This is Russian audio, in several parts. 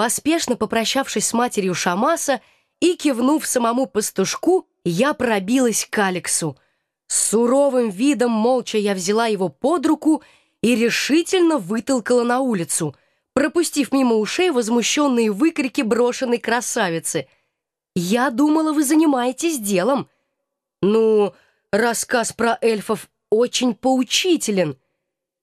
Поспешно попрощавшись с матерью Шамаса и кивнув самому пастушку, я пробилась к Алексу. С суровым видом молча я взяла его под руку и решительно вытолкала на улицу, пропустив мимо ушей возмущенные выкрики брошенной красавицы. «Я думала, вы занимаетесь делом». «Ну, рассказ про эльфов очень поучителен.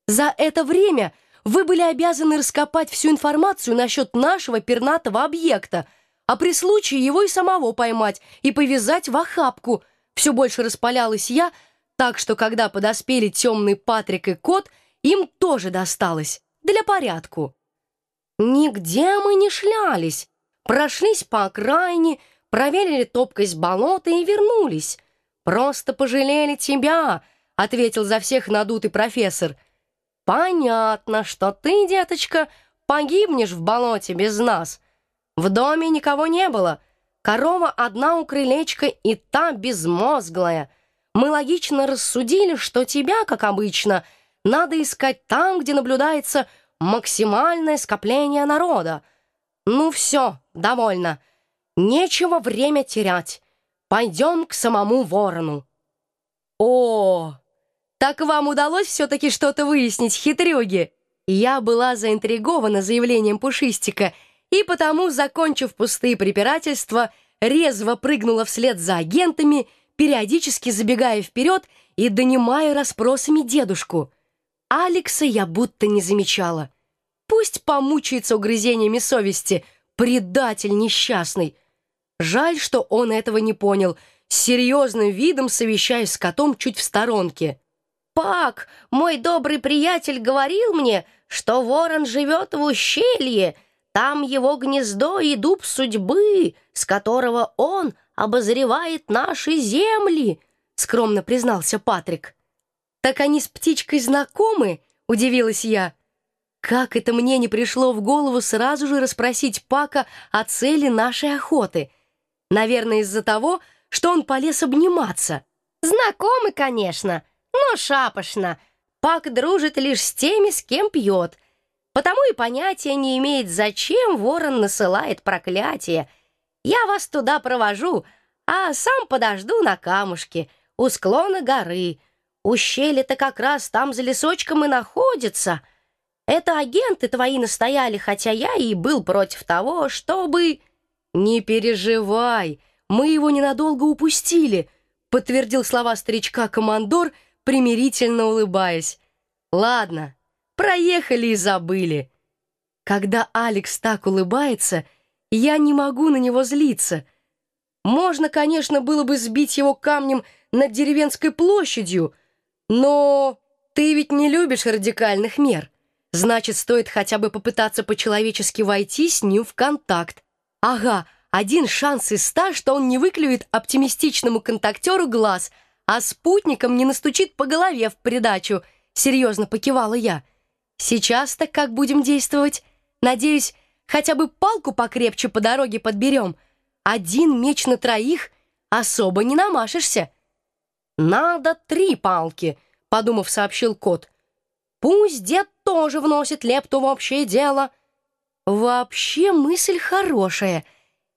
За это время вы были обязаны раскопать всю информацию насчет нашего пернатого объекта, а при случае его и самого поймать и повязать в охапку — все больше распалялась я, так что, когда подоспели темный Патрик и кот, им тоже досталось, для порядку. Нигде мы не шлялись, прошлись по окраине, проверили топкость болота и вернулись. Просто пожалели тебя, — ответил за всех надутый профессор. Понятно, что ты, деточка, погибнешь в болоте без нас. В доме никого не было — Корова одна у крылечка и та безмозглая. Мы логично рассудили, что тебя, как обычно, надо искать там, где наблюдается максимальное скопление народа. Ну все, довольно. Нечего время терять. Пойдем к самому ворону. О, так вам удалось все-таки что-то выяснить, хитрюги? Я была заинтригована заявлением Пушистика — и потому, закончив пустые препирательства, резво прыгнула вслед за агентами, периодически забегая вперед и донимая расспросами дедушку. Алекса я будто не замечала. Пусть помучается угрызениями совести, предатель несчастный. Жаль, что он этого не понял, с серьезным видом совещаясь с котом чуть в сторонке. «Пак, мой добрый приятель говорил мне, что ворон живет в ущелье», там его гнездо и дуб судьбы, с которого он обозревает наши земли», — скромно признался Патрик. «Так они с птичкой знакомы?» — удивилась я. Как это мне не пришло в голову сразу же расспросить Пака о цели нашей охоты? Наверное, из-за того, что он полез обниматься. Знакомы, конечно, но шапошно. Пак дружит лишь с теми, с кем пьет — потому и понятия не имеет, зачем ворон насылает проклятие. Я вас туда провожу, а сам подожду на камушке, у склона горы. Ущелье-то как раз там за лесочком и находится. Это агенты твои настояли, хотя я и был против того, чтобы... «Не переживай, мы его ненадолго упустили», — подтвердил слова старичка-командор, примирительно улыбаясь. «Ладно, Проехали и забыли. Когда Алекс так улыбается, я не могу на него злиться. Можно, конечно, было бы сбить его камнем над деревенской площадью, но ты ведь не любишь радикальных мер. Значит, стоит хотя бы попытаться по-человечески войти с ним в контакт. Ага, один шанс из ста, что он не выклюет оптимистичному контактеру глаз, а спутником не настучит по голове в придачу, серьезно покивала я. Сейчас-то как будем действовать? Надеюсь, хотя бы палку покрепче по дороге подберем. Один меч на троих особо не намашешься. Надо три палки, подумав, сообщил кот. Пусть дед тоже вносит лепту в общее дело. Вообще мысль хорошая.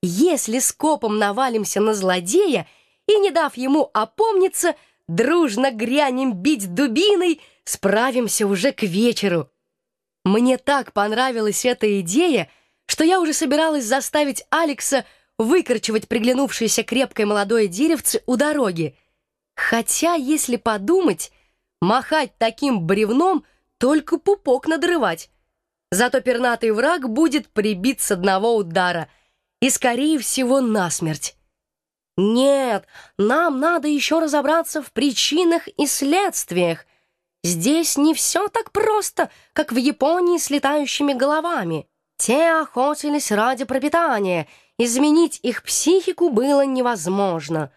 Если скопом навалимся на злодея и, не дав ему опомниться, дружно грянем бить дубиной, справимся уже к вечеру. Мне так понравилась эта идея, что я уже собиралась заставить Алекса выкорчевать приглянувшееся крепкое молодое деревце у дороги. Хотя, если подумать, махать таким бревном только пупок надрывать. Зато пернатый враг будет прибит с одного удара и, скорее всего, насмерть. Нет, нам надо еще разобраться в причинах и следствиях. Здесь не все так просто, как в Японии с летающими головами. Те охотились ради пропитания, изменить их психику было невозможно.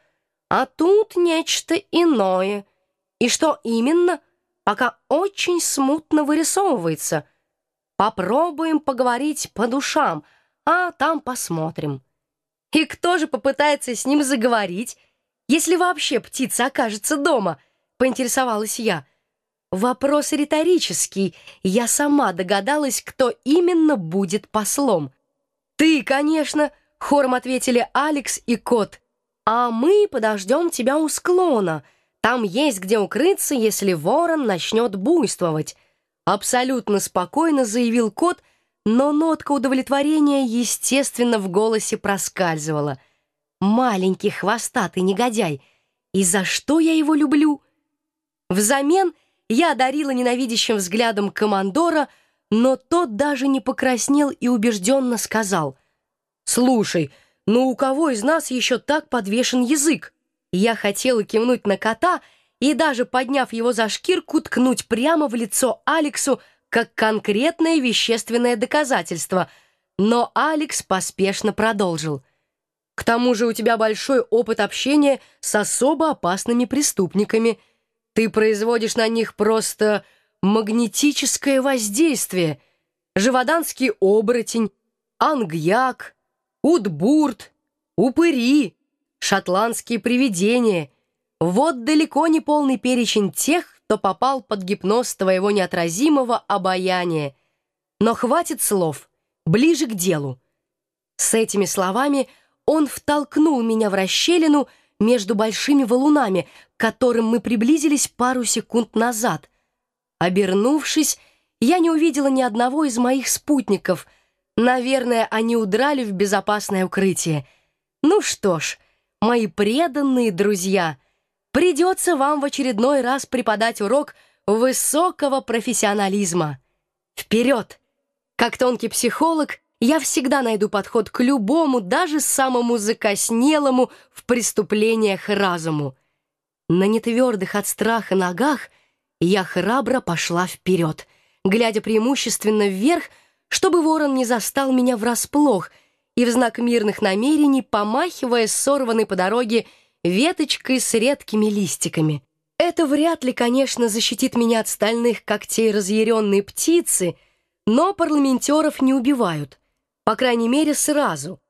А тут нечто иное. И что именно, пока очень смутно вырисовывается. Попробуем поговорить по душам, а там посмотрим. И кто же попытается с ним заговорить, если вообще птица окажется дома, поинтересовалась я. Вопрос риторический. Я сама догадалась, кто именно будет послом. «Ты, конечно!» — хором ответили Алекс и Кот. «А мы подождем тебя у склона. Там есть где укрыться, если ворон начнет буйствовать». Абсолютно спокойно заявил Кот, но нотка удовлетворения, естественно, в голосе проскальзывала. «Маленький хвостатый негодяй! И за что я его люблю?» Взамен я одарила ненавидящим взглядом командора, но тот даже не покраснел и убежденно сказал. «Слушай, ну у кого из нас еще так подвешен язык?» Я хотела кивнуть на кота и даже, подняв его за шкирку, ткнуть прямо в лицо Алексу как конкретное вещественное доказательство. Но Алекс поспешно продолжил. «К тому же у тебя большой опыт общения с особо опасными преступниками. Ты производишь на них просто магнетическое воздействие. Живоданский оборотень, ангьяк, удбурт, упыри, шотландские привидения. Вот далеко не полный перечень тех, кто попал под гипноз твоего неотразимого обаяния. Но хватит слов, ближе к делу. С этими словами он втолкнул меня в расщелину между большими валунами, к которым мы приблизились пару секунд назад. Обернувшись, я не увидела ни одного из моих спутников. Наверное, они удрали в безопасное укрытие. Ну что ж, мои преданные друзья, придется вам в очередной раз преподать урок высокого профессионализма. Вперед! Как тонкий психолог, я всегда найду подход к любому, даже самому закоснелому в преступлениях разуму. На нетвердых от страха ногах я храбро пошла вперед, глядя преимущественно вверх, чтобы ворон не застал меня врасплох — и в знак мирных намерений помахивая сорванной по дороге веточкой с редкими листиками. Это вряд ли, конечно, защитит меня от стальных когтей разъяренной птицы, но парламентеров не убивают, по крайней мере, сразу.